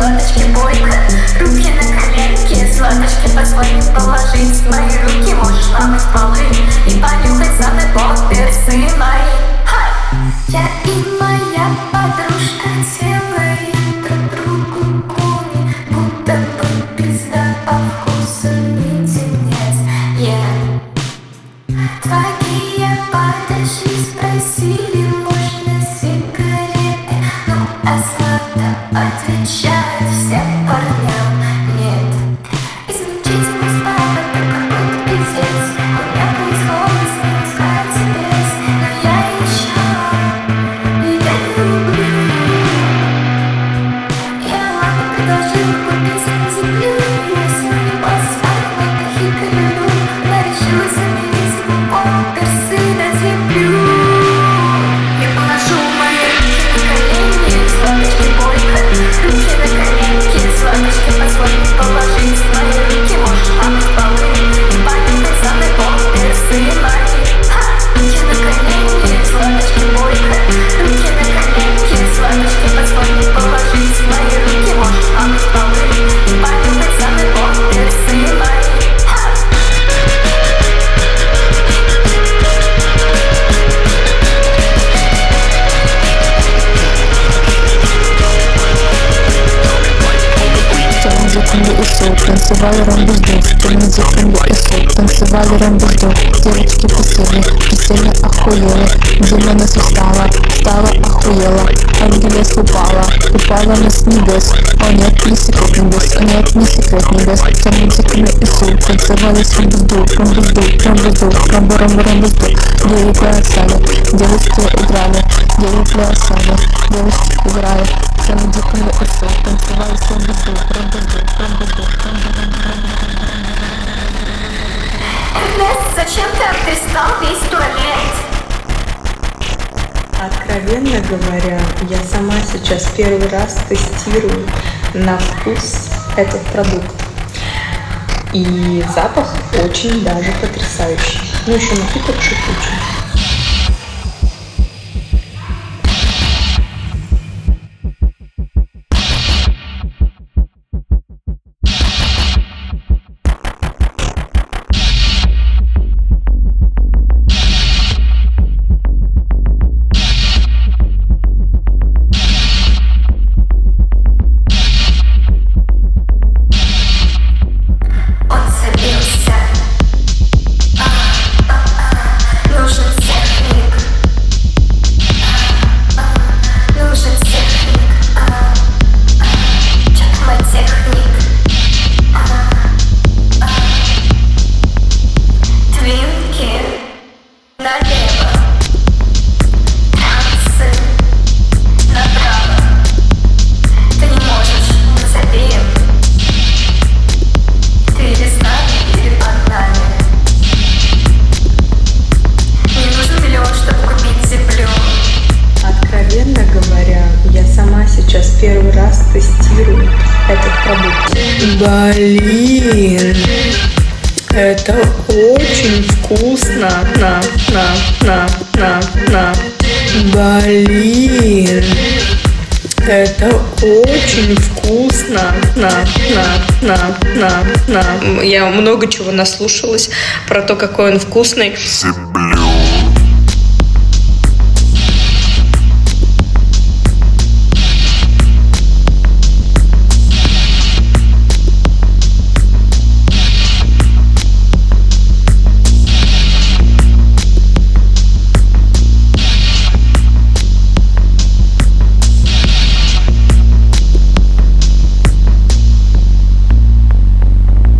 сладочки бойко, Руки на коленке, сладочки позволь положить. Мои руки можешь ломать полы И понюхать самый поперсы мои Ха! Я и моя подружка целые отвечает всем парням. Нет, исключительно и сол Танцевали рамбузду под музыками и сол Танцевали рамбузду Девочки постели, постели охуели Дима нас устала, стала охуела Ангелес упала, упала на с небес О нет, не секрет небес, о нет, не секрет небес Под музыками и сол Танцевали с рамбузду, рамбузду, рамбузду Рамбу, рамбу, рамбузду Девы плясали, девочки играли Девы плясали, девочки играли Под музыками и сол Танцевали с рамбузду, рамбузду, рамбузду, зачем ты перестал весь туалет? Откровенно говоря, я сама сейчас первый раз тестирую на вкус этот продукт. И запах очень даже потрясающий. Ну, еще напиток шипучий. Первый раз тестирую этот продукт. Блин, это очень вкусно. На, на, на, на, на. Блин, это очень вкусно. На, на, на, на, на. Я много чего наслушалась про то, какой он вкусный.